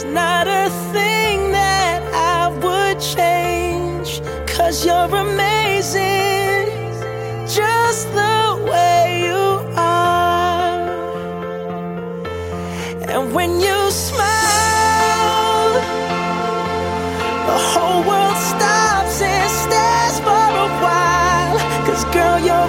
There's not a thing that I would change. Cause you're amazing, just the way you are. And when you smile, the whole world stops and stares for a while. Cause girl, you're